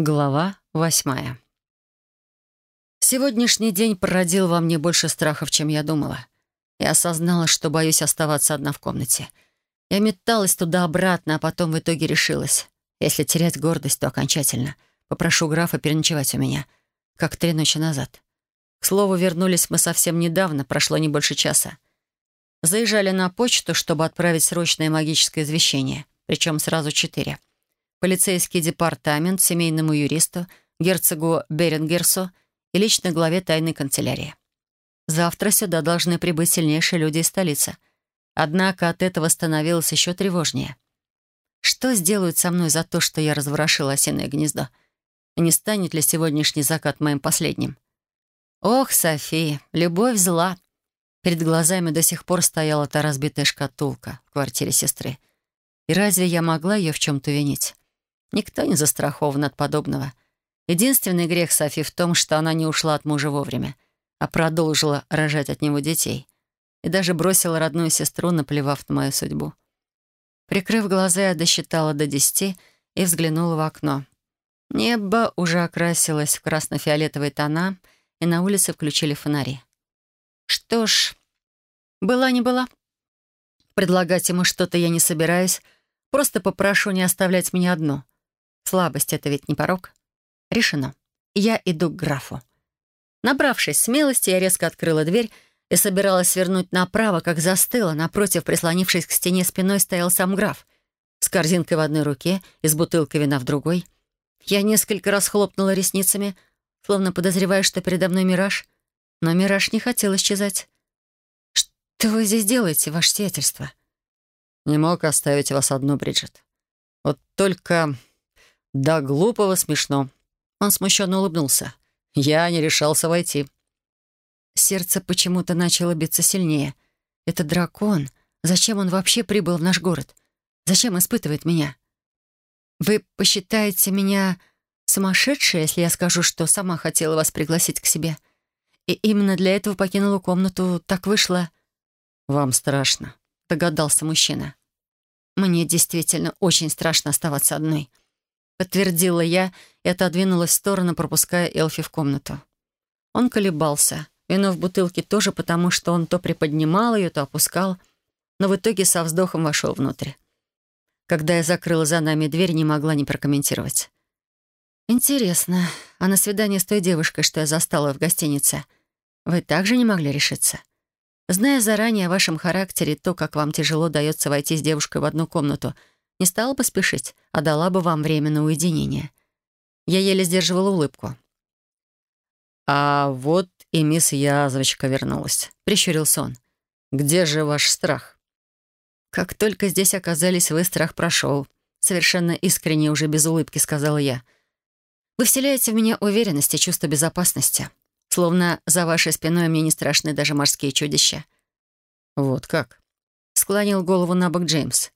Глава восьмая. Сегодняшний день породил во мне больше страхов, чем я думала. Я осознала, что боюсь оставаться одна в комнате. Я металась туда-обратно, а потом в итоге решилась. Если терять гордость, то окончательно. Попрошу графа переночевать у меня, как три ночи назад. К слову, вернулись мы совсем недавно, прошло не больше часа. Заезжали на почту, чтобы отправить срочное магическое извещение, причем сразу четыре — полицейский департамент, семейному юристу, герцогу Берингерсу и лично главе тайной канцелярии. Завтра сюда должны прибыть сильнейшие люди из столицы. Однако от этого становилось еще тревожнее. Что сделают со мной за то, что я разворошила осиное гнездо? Не станет ли сегодняшний закат моим последним? Ох, София, любовь зла. Перед глазами до сих пор стояла та разбитая шкатулка в квартире сестры. И разве я могла ее в чем-то винить? Никто не застрахован от подобного. Единственный грех Софи в том, что она не ушла от мужа вовремя, а продолжила рожать от него детей. И даже бросила родную сестру, наплевав на мою судьбу. Прикрыв глаза, я досчитала до десяти и взглянула в окно. Небо уже окрасилось в красно-фиолетовые тона, и на улице включили фонари. Что ж, была не была. Предлагать ему что-то я не собираюсь, просто попрошу не оставлять меня одну — Слабость — это ведь не порог. Решено. Я иду к графу. Набравшись смелости, я резко открыла дверь и собиралась свернуть направо, как застыла. Напротив, прислонившись к стене спиной, стоял сам граф. С корзинкой в одной руке и с бутылкой вина в другой. Я несколько раз хлопнула ресницами, словно подозревая, что передо мной мираж. Но мираж не хотел исчезать. «Что вы здесь делаете, ваше сиятельство?» «Не мог оставить вас одну, Бриджит. Вот только «Да глупого смешно». Он смущенно улыбнулся. «Я не решался войти». Сердце почему-то начало биться сильнее. «Это дракон. Зачем он вообще прибыл в наш город? Зачем испытывает меня? Вы посчитаете меня сумасшедшей, если я скажу, что сама хотела вас пригласить к себе? И именно для этого покинула комнату. Так вышло...» «Вам страшно», — догадался мужчина. «Мне действительно очень страшно оставаться одной». Подтвердила я и отодвинулась в сторону, пропуская Элфи в комнату. Он колебался. Вино в бутылке тоже, потому что он то приподнимал ее, то опускал, но в итоге со вздохом вошел внутрь. Когда я закрыла за нами дверь, не могла не прокомментировать. «Интересно, а на свидание с той девушкой, что я застала в гостинице, вы также не могли решиться? Зная заранее о вашем характере то, как вам тяжело дается войти с девушкой в одну комнату — не стала бы спешить, а дала бы вам время на уединение. Я еле сдерживала улыбку. «А вот и мисс Язвочка вернулась», — прищурился он. «Где же ваш страх?» «Как только здесь оказались вы, страх прошел», — совершенно искренне, уже без улыбки сказала я. «Вы вселяете в меня уверенность и чувство безопасности, словно за вашей спиной мне не страшны даже морские чудища». «Вот как?» — склонил голову на бок Джеймс.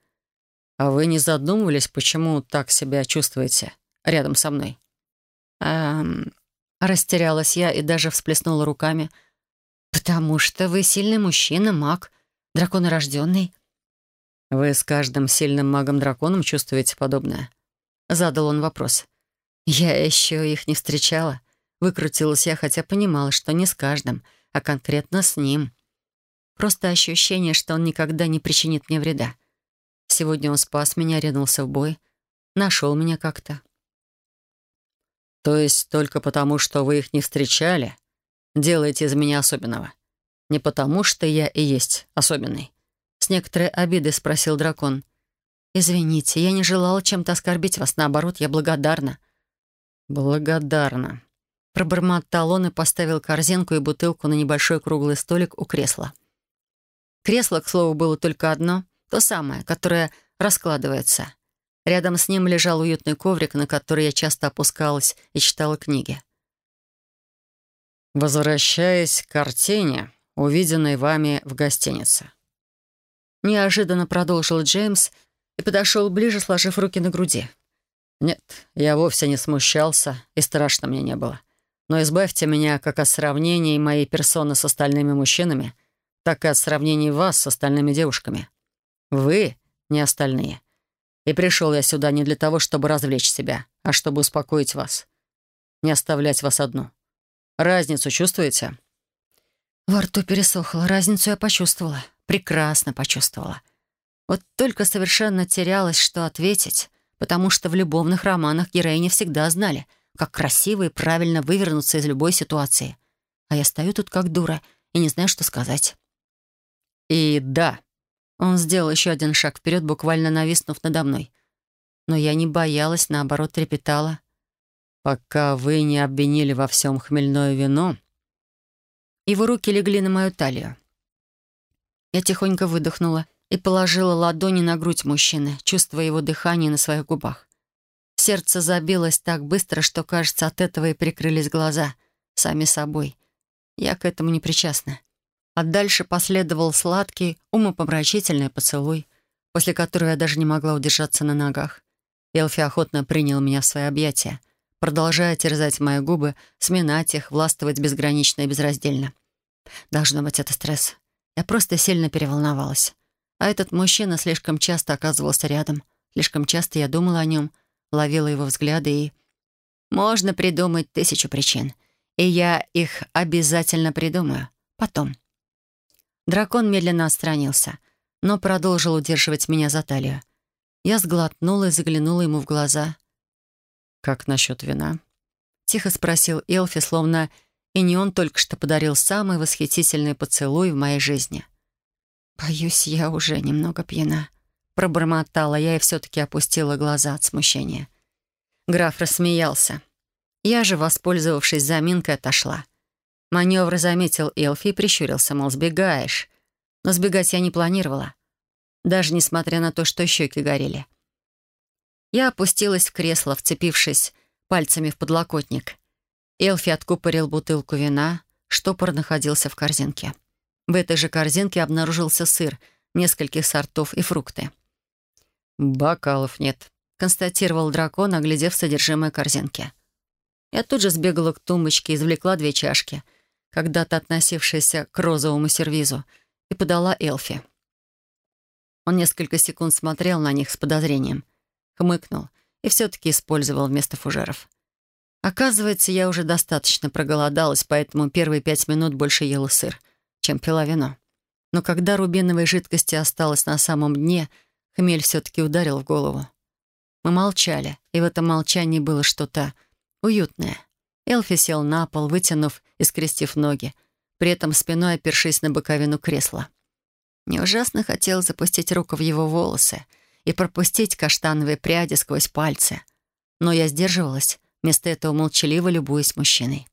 «А вы не задумывались, почему так себя чувствуете рядом со мной?» «Эм...» Растерялась я и даже всплеснула руками. «Потому что вы сильный мужчина, маг, драконорожденный». «Вы с каждым сильным магом-драконом чувствуете подобное?» Задал он вопрос. «Я еще их не встречала». Выкрутилась я, хотя понимала, что не с каждым, а конкретно с ним. Просто ощущение, что он никогда не причинит мне вреда. Сегодня он спас меня, ринулся в бой. Нашел меня как-то. То есть только потому, что вы их не встречали, делаете из меня особенного? Не потому, что я и есть особенный? С некоторой обидой спросил дракон. «Извините, я не желала чем-то оскорбить вас. Наоборот, я благодарна». «Благодарна», — пробормотал он и поставил корзинку и бутылку на небольшой круглый столик у кресла. Кресло, к слову, было только одно, то самое, которое раскладывается. Рядом с ним лежал уютный коврик, на который я часто опускалась и читала книги. «Возвращаясь к картине, увиденной вами в гостинице». Неожиданно продолжил Джеймс и подошел ближе, сложив руки на груди. «Нет, я вовсе не смущался, и страшно мне не было. Но избавьте меня как от сравнений моей персоны с остальными мужчинами, так и от сравнений вас с остальными девушками. Вы, не остальные. И пришел я сюда не для того, чтобы развлечь себя, а чтобы успокоить вас. Не оставлять вас одну. Разницу чувствуете?» Во рту пересохло. Разницу я почувствовала. Прекрасно почувствовала. Вот только совершенно терялась, что ответить, потому что в любовных романах героини всегда знали, как красиво и правильно вывернуться из любой ситуации. А я стою тут как дура и не знаю, что сказать. И да, он сделал еще один шаг вперед, буквально нависнув надо мной. Но я не боялась, наоборот, трепетала. «Пока вы не обвинили во всем хмельное вино...» Его руки легли на мою талию. Я тихонько выдохнула и положила ладони на грудь мужчины, чувствуя его дыхание на своих губах. Сердце забилось так быстро, что, кажется, от этого и прикрылись глаза, сами собой. Я к этому не причастна. А дальше последовал сладкий, умопомрачительный поцелуй, после которого я даже не могла удержаться на ногах. Элфи охотно принял меня в свои объятия, продолжая терзать мои губы, сминать их, властвовать безгранично и безраздельно. Должно быть, это стресс. Я просто сильно переволновалась. А этот мужчина слишком часто оказывался рядом. Слишком часто я думала о нем, ловила его взгляды и... Можно придумать тысячу причин. И я их обязательно придумаю. Потом. Дракон медленно отстранился, но продолжил удерживать меня за талию. Я сглотнула и заглянула ему в глаза. «Как насчет вина?» — тихо спросил Элфи, словно и не он только что подарил самый восхитительный поцелуй в моей жизни. «Боюсь, я уже немного пьяна», — пробормотала я и все-таки опустила глаза от смущения. Граф рассмеялся. Я же, воспользовавшись заминкой, отошла. Маневр заметил Элфи и прищурился, мол, сбегаешь. Но сбегать я не планировала. Даже несмотря на то, что щеки горели. Я опустилась в кресло, вцепившись пальцами в подлокотник. Элфи откупорил бутылку вина, штопор находился в корзинке. В этой же корзинке обнаружился сыр, нескольких сортов и фрукты. «Бокалов нет», — констатировал дракон, оглядев содержимое корзинки. Я тут же сбегала к тумбочке, извлекла две чашки — когда-то относившаяся к розовому сервизу, и подала Элфи. Он несколько секунд смотрел на них с подозрением, хмыкнул и все-таки использовал вместо фужеров. Оказывается, я уже достаточно проголодалась, поэтому первые пять минут больше ела сыр, чем пила вино. Но когда рубиновой жидкости осталось на самом дне, хмель все-таки ударил в голову. Мы молчали, и в этом молчании было что-то уютное — Элфи сел на пол, вытянув и скрестив ноги, при этом спиной опершись на боковину кресла. Мне ужасно хотелось запустить руку в его волосы и пропустить каштановые пряди сквозь пальцы. Но я сдерживалась, вместо этого молчаливо любуясь мужчиной.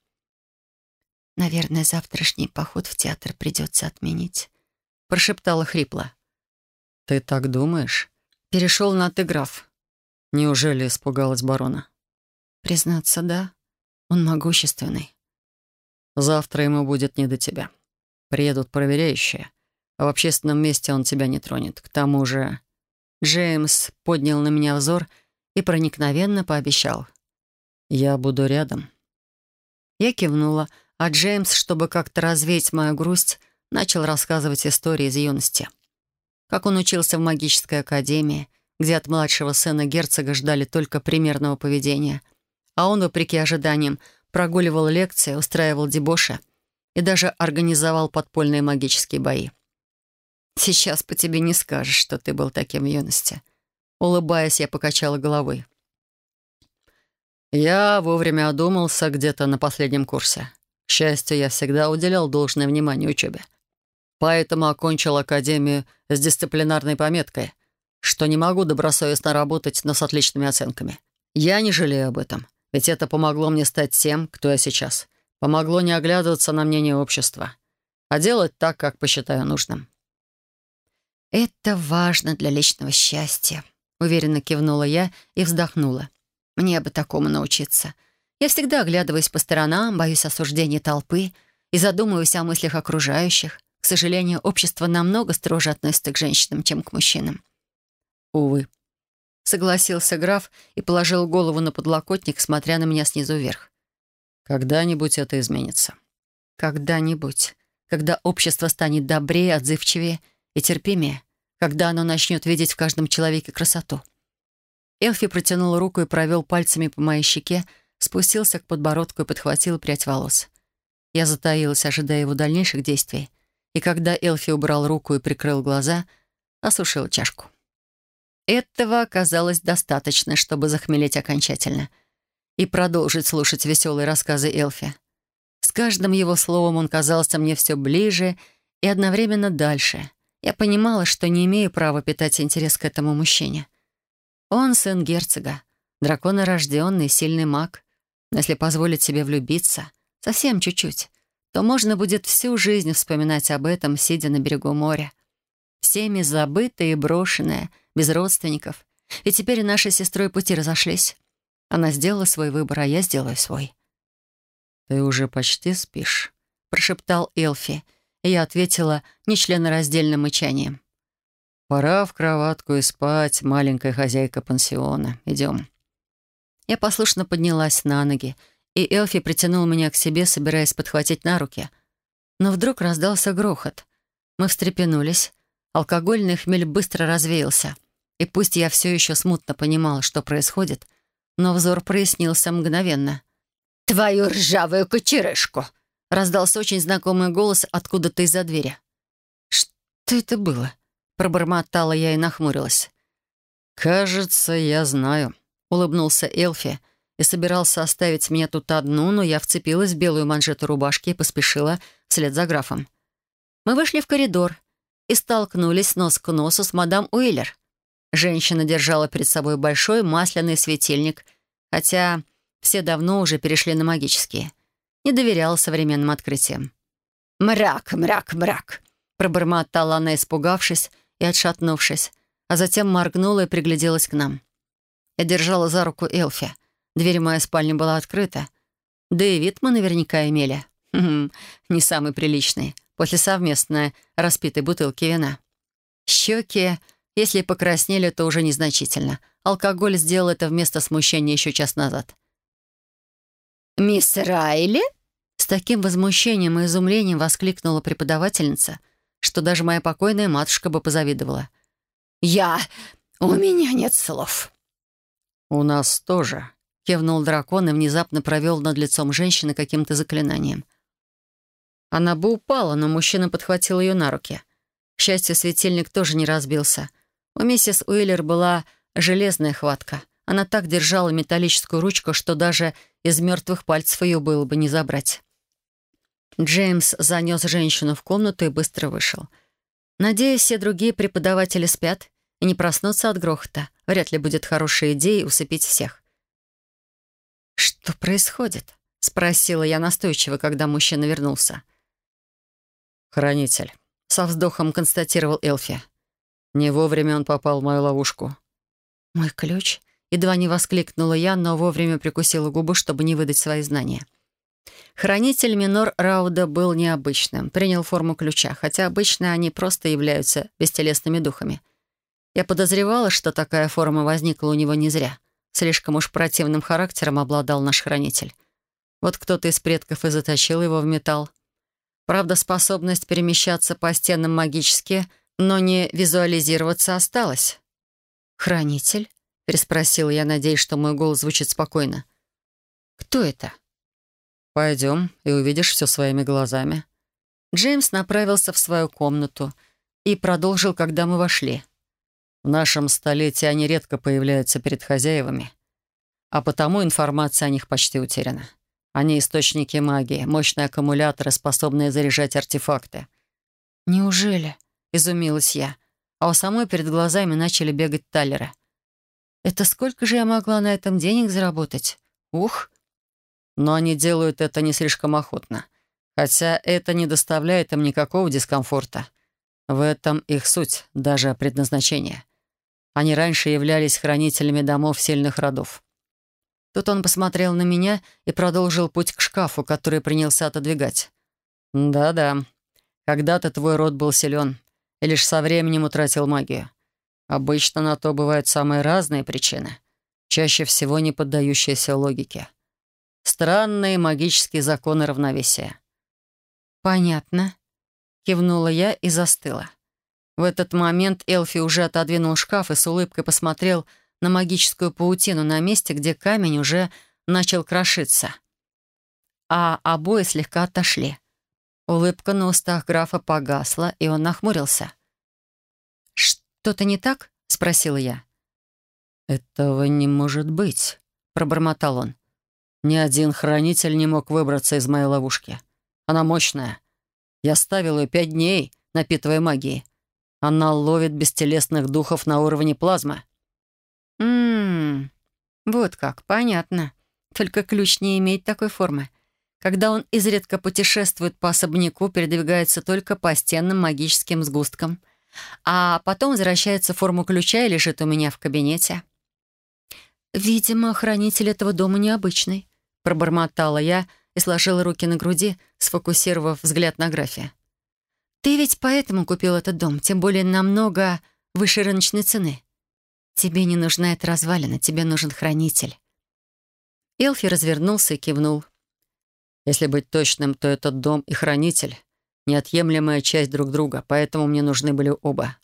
«Наверное, завтрашний поход в театр придется отменить», — прошептала хрипло. «Ты так думаешь?» Перешел на «ты, граф». «Неужели испугалась барона?» «Признаться, да. Он могущественный. Завтра ему будет не до тебя. Приедут проверяющие, в общественном месте он тебя не тронет. К тому же Джеймс поднял на меня взор и проникновенно пообещал. «Я буду рядом». Я кивнула, а Джеймс, чтобы как-то развеять мою грусть, начал рассказывать истории из юности. Как он учился в магической академии, где от младшего сына герцога ждали только примерного поведения — а он, вопреки ожиданиям, прогуливал лекции, устраивал дебоши и даже организовал подпольные магические бои. «Сейчас по тебе не скажешь, что ты был таким в юности». Улыбаясь, я покачала головой. «Я вовремя одумался где-то на последнем курсе. К счастью, я всегда уделял должное внимание учебе. Поэтому окончил академию с дисциплинарной пометкой, что не могу добросовестно работать, но с отличными оценками. Я не жалею об этом. Ведь это помогло мне стать тем, кто я сейчас. Помогло не оглядываться на мнение общества, а делать так, как посчитаю нужным. «Это важно для личного счастья», — уверенно кивнула я и вздохнула. «Мне бы такому научиться. Я всегда оглядываюсь по сторонам, боюсь осуждения толпы и задумываюсь о мыслях окружающих. К сожалению, общество намного строже относится к женщинам, чем к мужчинам». «Увы», согласился граф и положил голову на подлокотник, смотря на меня снизу вверх. «Когда-нибудь это изменится». «Когда-нибудь. Когда общество станет добрее, отзывчивее и терпимее. Когда оно начнет видеть в каждом человеке красоту. Элфи протянул руку и провел пальцами по моей щеке, спустился к подбородку и подхватил прядь волос. Я затаилась, ожидая его дальнейших действий, и когда Элфи убрал руку и прикрыл глаза, осушил чашку. Этого оказалось достаточно, чтобы захмелеть окончательно и продолжить слушать веселые рассказы Элфи. С каждым его словом он казался мне все ближе и одновременно дальше. Я понимала, что не имею права питать интерес к этому мужчине. Он сын герцога, драконорожденный, сильный маг. Но если позволить себе влюбиться, совсем чуть-чуть, то можно будет всю жизнь вспоминать об этом, сидя на берегу моря. Всеми забытое и брошенное, без родственников. И теперь наши сестрой пути разошлись. Она сделала свой выбор, а я сделаю свой. «Ты уже почти спишь», — прошептал Элфи, и я ответила нечленораздельным мычанием. «Пора в кроватку и спать, маленькая хозяйка пансиона. Идем». Я послушно поднялась на ноги, и Элфи притянул меня к себе, собираясь подхватить на руки. Но вдруг раздался грохот. Мы встрепенулись. Алкогольный хмель быстро развеялся. И пусть я все еще смутно понимала, что происходит, но взор прояснился мгновенно. «Твою ржавую кочерышку!» — раздался очень знакомый голос откуда-то из-за двери. «Что это было?» — пробормотала я и нахмурилась. «Кажется, я знаю», — улыбнулся Элфи и собирался оставить меня тут одну, но я вцепилась в белую манжету рубашки и поспешила вслед за графом. Мы вышли в коридор и столкнулись нос к носу с мадам Уиллер. Женщина держала перед собой большой масляный светильник, хотя все давно уже перешли на магические. Не доверяла современным открытиям. «Мрак, мрак, мрак!» пробормотала она, испугавшись и отшатнувшись, а затем моргнула и пригляделась к нам. Я держала за руку Элфи. Дверь в мою спальню была открыта. Да и вид мы наверняка имели. Не самый приличный, после совместной распитой бутылки вина. Щеки, если покраснели, то уже незначительно. Алкоголь сделал это вместо смущения еще час назад. «Мисс Райли?» С таким возмущением и изумлением воскликнула преподавательница, что даже моя покойная матушка бы позавидовала. «Я... У меня нет слов». «У нас тоже», — кивнул дракон и внезапно провел над лицом женщины каким-то заклинанием. Она бы упала, но мужчина подхватил ее на руки. К счастью, светильник тоже не разбился. У миссис Уиллер была железная хватка. Она так держала металлическую ручку, что даже из мертвых пальцев ее было бы не забрать. Джеймс занес женщину в комнату и быстро вышел. Надеюсь, все другие преподаватели спят и не проснутся от грохота. Вряд ли будет хорошей идеей усыпить всех. «Что происходит?» — спросила я настойчиво, когда мужчина вернулся. «Хранитель», — со вздохом констатировал Элфи. «Не вовремя он попал в мою ловушку». «Мой ключ?» Едва не воскликнула я, но вовремя прикусила губу, чтобы не выдать свои знания. Хранитель Минор Рауда был необычным, принял форму ключа, хотя обычно они просто являются бестелесными духами. Я подозревала, что такая форма возникла у него не зря. Слишком уж противным характером обладал наш хранитель. Вот кто-то из предков и заточил его в металл. Правда, способность перемещаться по стенам магически, но не визуализироваться осталась. «Хранитель?» переспросила я, надеясь, что мой голос звучит спокойно. «Кто это?» «Пойдем и увидишь все своими глазами». Джеймс направился в свою комнату и продолжил, когда мы вошли. «В нашем столетии они редко появляются перед хозяевами, а потому информация о них почти утеряна. Они источники магии, мощные аккумуляторы, способные заряжать артефакты». «Неужели?» — изумилась я. А у самой перед глазами начали бегать талеры. Это сколько же я могла на этом денег заработать? Ух! Но они делают это не слишком охотно. Хотя это не доставляет им никакого дискомфорта. В этом их суть, даже предназначение. Они раньше являлись хранителями домов сильных родов. Тут он посмотрел на меня и продолжил путь к шкафу, который принялся отодвигать. «Да-да. Когда-то твой род был силен и лишь со временем утратил магию. Обычно на то бывают самые разные причины, чаще всего не поддающиеся логике. Странные магические законы равновесия. «Понятно», — кивнула я и застыла. В этот момент Элфи уже отодвинул шкаф и с улыбкой посмотрел на магическую паутину на месте, где камень уже начал крошиться. А обои слегка отошли. Улыбка на устах графа погасла, и он нахмурился. «Что-то не так?» — спросила я. «Этого не может быть», — пробормотал он. «Ни один хранитель не мог выбраться из моей ловушки. Она мощная. Я ставил ее пять дней, напитывая магией. Она ловит бестелесных духов на уровне плазмы». «Ммм, вот как, понятно. Только ключ не имеет такой формы. Когда он изредка путешествует по особняку, передвигается только по стенным магическим сгусткам, а потом возвращается в форму ключа и лежит у меня в кабинете». «Видимо, хранитель этого дома необычный», — пробормотала я и сложила руки на груди, сфокусировав взгляд на графе. «Ты ведь поэтому купил этот дом, тем более намного выше рыночной цены. Тебе не нужна эта развалина, тебе нужен хранитель». Элфи развернулся и кивнул. «Если быть точным, то этот дом и хранитель — неотъемлемая часть друг друга, поэтому мне нужны были оба».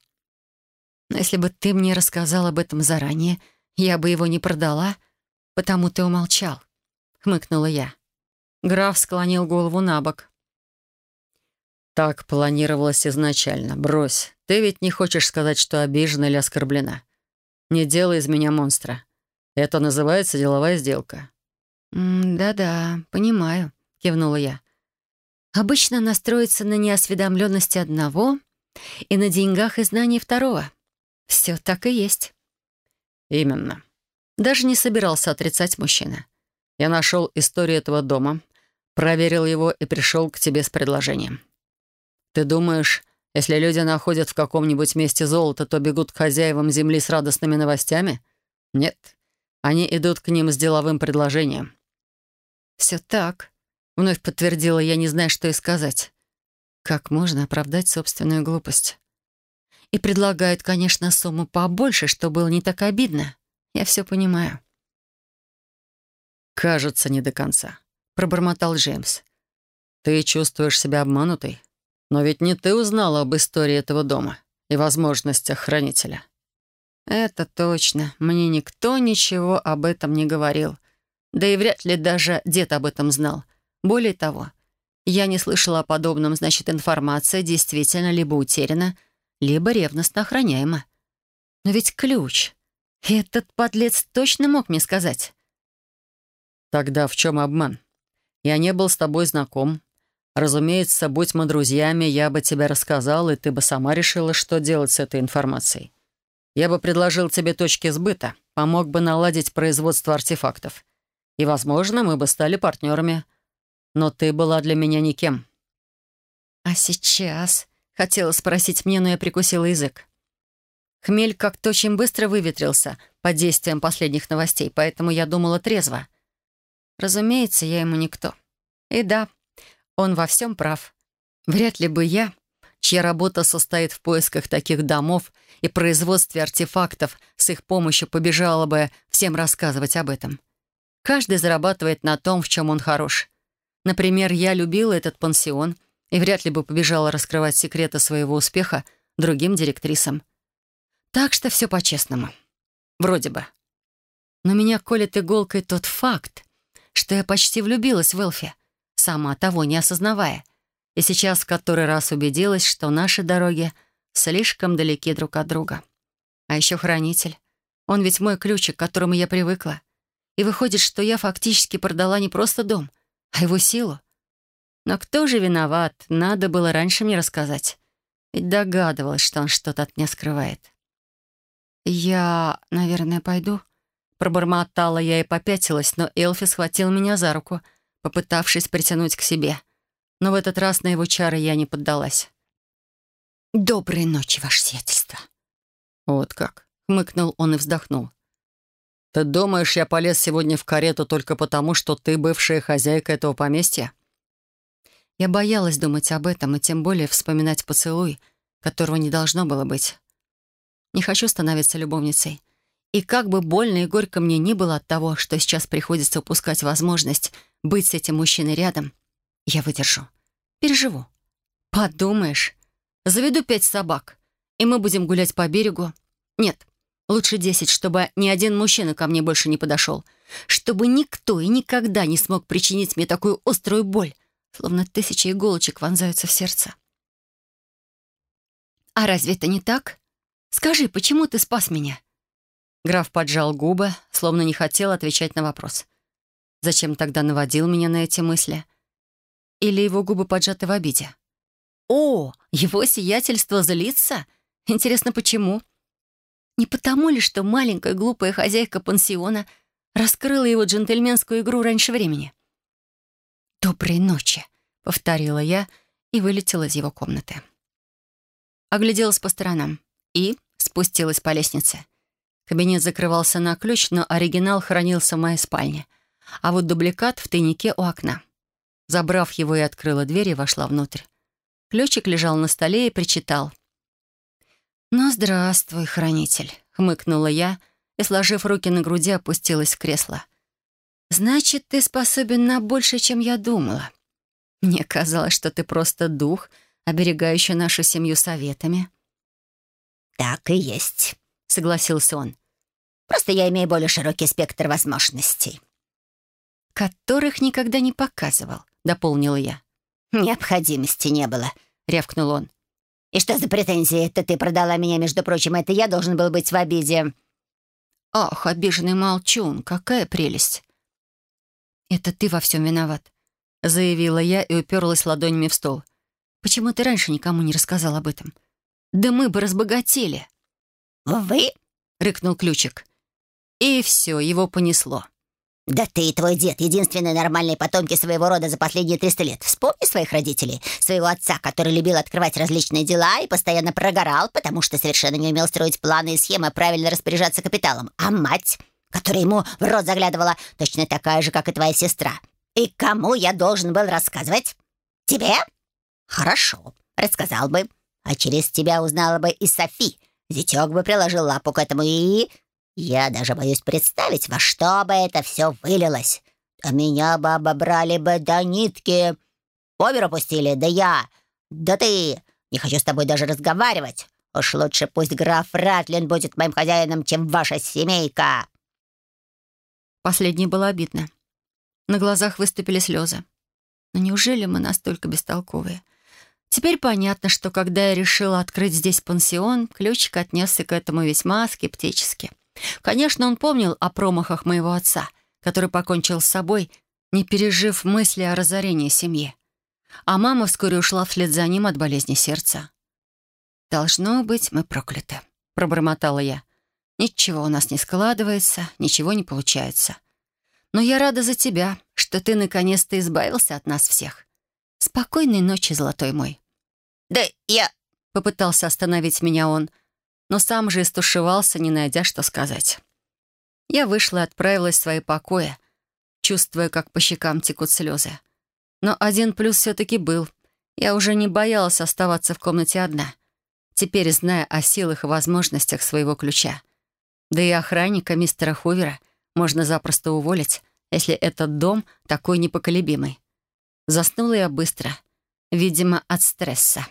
«Но если бы ты мне рассказал об этом заранее, — я бы его не продала, потому ты умолчал», — хмыкнула я. Граф склонил голову на бок. «Так планировалось изначально. Брось. Ты ведь не хочешь сказать, что обижена или оскорблена. Не делай из меня монстра. Это называется деловая сделка». «Да-да, понимаю», — кивнула я. «Обычно настроиться на неосведомленности одного и на деньгах и знании второго. Все так и есть». «Именно. Даже не собирался отрицать мужчина. Я нашел историю этого дома, проверил его и пришел к тебе с предложением. Ты думаешь, если люди находят в каком-нибудь месте золото, то бегут к хозяевам земли с радостными новостями? Нет. Они идут к ним с деловым предложением». «Все так», — вновь подтвердила я, не зная, что и сказать. «Как можно оправдать собственную глупость?» И предлагают, конечно, сумму побольше, что было не так обидно. Я все понимаю. «Кажется, не до конца», — пробормотал Джеймс. «Ты чувствуешь себя обманутой? Но ведь не ты узнала об истории этого дома и возможностях хранителя». «Это точно. Мне никто ничего об этом не говорил. Да и вряд ли даже дед об этом знал. Более того, я не слышала о подобном, значит, информация действительно либо утеряна, либо ревностно охраняема. Но ведь ключ. Этот подлец точно мог мне сказать. Тогда в чем обман? Я не был с тобой знаком. Разумеется, будь мы друзьями, я бы тебе рассказал, и ты бы сама решила, что делать с этой информацией. Я бы предложил тебе точки сбыта, помог бы наладить производство артефактов. И, возможно, мы бы стали партнерами. Но ты была для меня никем. А сейчас Хотела спросить мне, но я прикусила язык. Хмель как-то очень быстро выветрился под действием последних новостей, поэтому я думала трезво. Разумеется, я ему никто. И да, он во всем прав. Вряд ли бы я, чья работа состоит в поисках таких домов и производстве артефактов, с их помощью побежала бы всем рассказывать об этом. Каждый зарабатывает на том, в чем он хорош. Например, я любила этот пансион и вряд ли бы побежала раскрывать секреты своего успеха другим директрисам. Так что все по-честному. Вроде бы. Но меня колет иголкой тот факт, что я почти влюбилась в Элфи, сама того не осознавая, и сейчас в который раз убедилась, что наши дороги слишком далеки друг от друга. А еще хранитель. Он ведь мой ключик, к которому я привыкла. И выходит, что я фактически продала не просто дом, а его силу. Но кто же виноват? Надо было раньше мне рассказать. Ведь догадывалась, что он что-то от меня скрывает. «Я, наверное, пойду?» Пробормотала я и попятилась, но Элфи схватил меня за руку, попытавшись притянуть к себе. Но в этот раз на его чары я не поддалась. «Доброй ночи, ваше сиятельство!» «Вот как!» — хмыкнул он и вздохнул. «Ты думаешь, я полез сегодня в карету только потому, что ты бывшая хозяйка этого поместья?» Я боялась думать об этом и тем более вспоминать поцелуй, которого не должно было быть. Не хочу становиться любовницей. И как бы больно и горько мне ни было от того, что сейчас приходится упускать возможность быть с этим мужчиной рядом, я выдержу. Переживу. Подумаешь, заведу пять собак, и мы будем гулять по берегу. Нет, Лучше десять, чтобы ни один мужчина ко мне больше не подошел. Чтобы никто и никогда не смог причинить мне такую острую боль, словно тысячи иголочек вонзаются в сердце. «А разве это не так? Скажи, почему ты спас меня?» Граф поджал губы, словно не хотел отвечать на вопрос. Зачем тогда наводил меня на эти мысли? Или его губы поджаты в обиде? «О, его сиятельство злится? Интересно, почему?» Не потому ли, что маленькая глупая хозяйка пансиона раскрыла его джентльменскую игру раньше времени? «Доброй ночи», — повторила я и вылетела из его комнаты. Огляделась по сторонам и спустилась по лестнице. Кабинет закрывался на ключ, но оригинал хранился в моей спальне, а вот дубликат в тайнике у окна. Забрав его, я открыла дверь и вошла внутрь. Ключик лежал на столе и причитал — «Ну, здравствуй, хранитель», — хмыкнула я и, сложив руки на груди, опустилась в кресло. «Значит, ты способен на больше, чем я думала. Мне казалось, что ты просто дух, оберегающий нашу семью советами». «Так и есть», — согласился он. «Просто я имею более широкий спектр возможностей». «Которых никогда не показывал», — дополнила я. «Необходимости не было», — рявкнул он. «И что за претензии? Это ты продала меня, между прочим, это я должен был быть в обиде». «Ах, обиженный молчун, какая прелесть!» «Это ты во всем виноват», — заявила я и уперлась ладонями в стол. «Почему ты раньше никому не рассказал об этом? Да мы бы разбогатели». «Вы?» — рыкнул Ключик. И все, его понесло. «Да ты и твой дед — единственные нормальные потомки своего рода за последние 300 лет. Вспомни своих родителей, своего отца, который любил открывать различные дела и постоянно прогорал, потому что совершенно не умел строить планы и схемы, правильно распоряжаться капиталом. А мать, которая ему в рот заглядывала, точно такая же, как и твоя сестра. И кому я должен был рассказывать? Тебе? Хорошо, рассказал бы. А через тебя узнала бы и Софи. Зятёк бы приложил лапу к этому и... Я даже боюсь представить, во что бы это все вылилось. А меня бы обобрали бы до нитки. Повер опустили, да я, да ты. Не хочу с тобой даже разговаривать. Уж лучше пусть граф Ратлин будет моим хозяином, чем ваша семейка». Последнее было обидно. На глазах выступили слезы. Но неужели мы настолько бестолковые? Теперь понятно, что когда я решила открыть здесь пансион, ключик отнесся к этому весьма скептически. Конечно, он помнил о промахах моего отца, который покончил с собой, не пережив мысли о разорении семьи. А мама вскоре ушла вслед за ним от болезни сердца. «Должно быть, мы прокляты», — пробормотала я. «Ничего у нас не складывается, ничего не получается. Но я рада за тебя, что ты наконец-то избавился от нас всех. Спокойной ночи, золотой мой». «Да я...» — попытался остановить меня он — но сам же истушевался, не найдя, что сказать. Я вышла и отправилась в свои покои, чувствуя, как по щекам текут слезы. Но один плюс все-таки был. Я уже не боялась оставаться в комнате одна, теперь зная о силах и возможностях своего ключа. Да и охранника мистера Хувера можно запросто уволить, если этот дом такой непоколебимый. Заснула я быстро, видимо, от стресса.